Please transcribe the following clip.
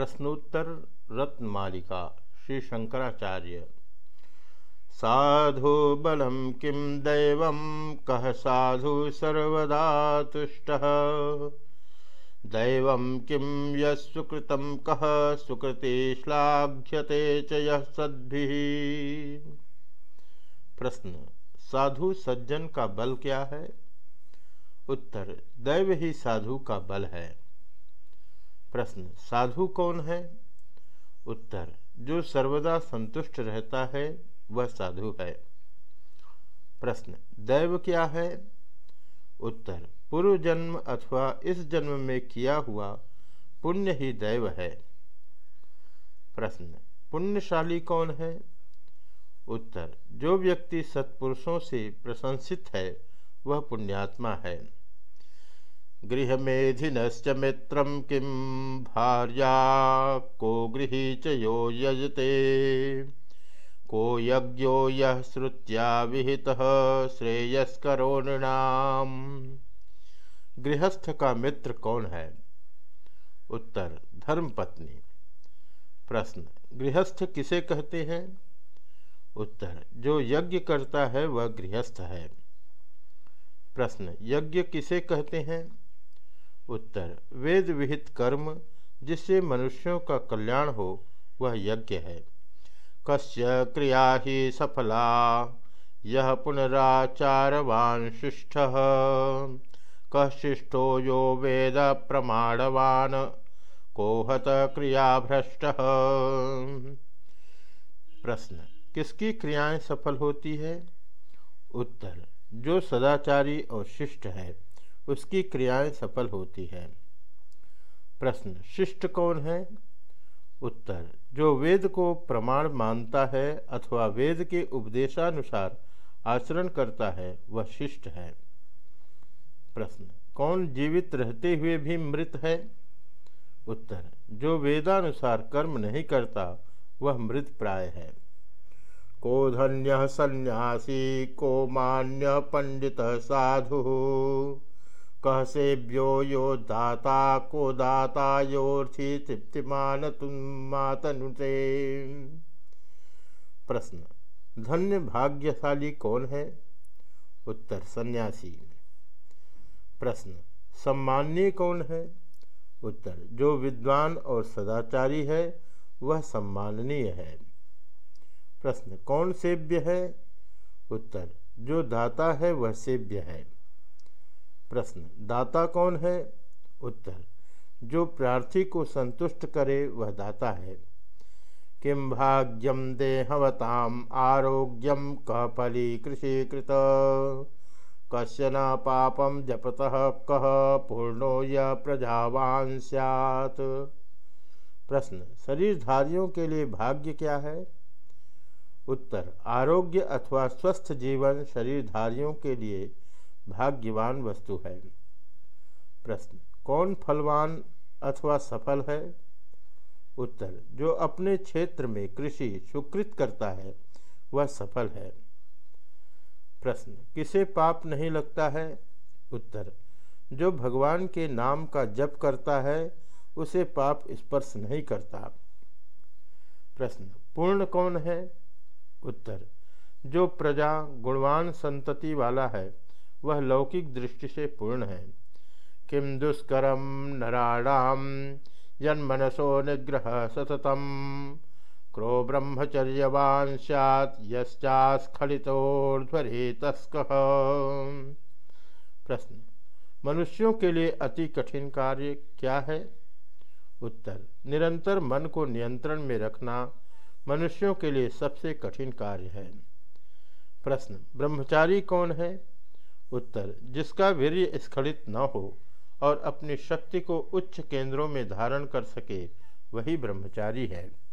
प्रश्नोत्तर रत्न मालिका श्री शंकराचार्य। साधु बलम किम दैव, कह साधु सर्वदा तुष्ट। दैव किम युकृत कह सुकृति श्लाघ्यते च सद्भि। प्रश्न, साधु सज्जन का बल क्या है? उत्तर, दैव ही साधु का बल है। प्रश्न, साधु कौन है? उत्तर, जो सर्वदा संतुष्ट रहता है, वह साधु है। प्रश्न, दैव क्या है? उत्तर, पूर्व जन्म अथवा इस जन्म में किया हुआ पुण्य ही दैव है। प्रश्न, पुण्यशाली कौन है? उत्तर, जो व्यक्ति सत्पुरुषों से प्रशंसित है, वह पुण्यात्मा है। गृहमेधिनश्च मित्रं किं भार्या को गृही च यो यजते? को यज्ञो यः श्रुत्या विहितः श्रेयस्करो गृहस्थ का मित्र कौन है? उत्तर, धर्मपत्नी। प्रश्न, गृहस्थ किसे कहते हैं? उत्तर, जो यज्ञ करता है वह गृहस्थ है। प्रश्न, यज्ञ किसे कहते हैं? उत्तर वेद विहित कर्म जिससे मनुष्यों का कल्याण हो, वह यज्ञ है। कस्य क्रिया ही सफला यह पुनराचारवान शिष्ठ कशिष्टो यो वेद प्रमाणवान, कोहत क्रिया भ्रष्ट। प्रश्न, किसकी क्रियाएँ सफल होती है? उत्तर, जो सदाचारी और शिष्ट है। उसकी क्रियाएँ सफल होती है। प्रश्न, शिष्ट कौन है? उत्तर, जो वेद को प्रमाण मानता है अथवा वेद के उपदेशानुसार आचरण करता है, वह शिष्ट है। प्रश्न, कौन जीवित रहते हुए भी मृत है? उत्तर, जो वेदानुसार कर्म नहीं करता, वह मृत प्राय है। को धन्य सन्यासी, को मान्य पंडित साधु। कह सेव्यो यो दाता, को दाता योर्थी तृप्तिमान मातनुते। प्रश्न, धन्य भाग्यशाली कौन है? उत्तर, सन्यासी। प्रश्न सम्मान्य कौन है? उत्तर, जो विद्वान और सदाचारी है, वह सम्माननीय है। प्रश्न, कौन सेव्य है? उत्तर, जो दाता है, वह सेव्य है। प्रश्न। दाता कौन है? उत्तर। जो प्रार्थी को संतुष्ट करे, वह दाता है। किम भाग्यम देहवताम आरोग्यम कफली कृषिकृत। कश्य न पापम जपत कह पूर्णो य प्रजावान सैत प्रश्न। शरीरधारियों के लिए भाग्य क्या है? उत्तर। आरोग्य अथवा स्वस्थ जीवन शरीरधारियों के लिए भाग्यवान वस्तु है। प्रश्न, कौन फलवान अथवा सफल है? उत्तर, जो अपने क्षेत्र में कृषि सुकृत करता है, वह सफल है। प्रश्न, किसे पाप नहीं लगता है? उत्तर, जो भगवान के नाम का जप करता है, उसे पाप स्पर्श नहीं करता। प्रश्न, पूर्ण कौन है? उत्तर, जो प्रजा, गुणवान संतति वाला है वह लौकिक दृष्टि से पूर्ण है। किम दुष्करम नराणाम जन्मनसो निग्रह सततम। क्रो ब्रह्मचर्यवान सैत तस्क प्रश्न, मनुष्यों के लिए अति कठिन कार्य क्या है? उत्तर, निरंतर मन को नियंत्रण में रखना मनुष्यों के लिए सबसे कठिन कार्य है। प्रश्न, ब्रह्मचारी कौन है? उत्तर, जिसका वीर्य स्खलित न हो और अपनी शक्ति को उच्च केंद्रों में धारण कर सके, वही ब्रह्मचारी है।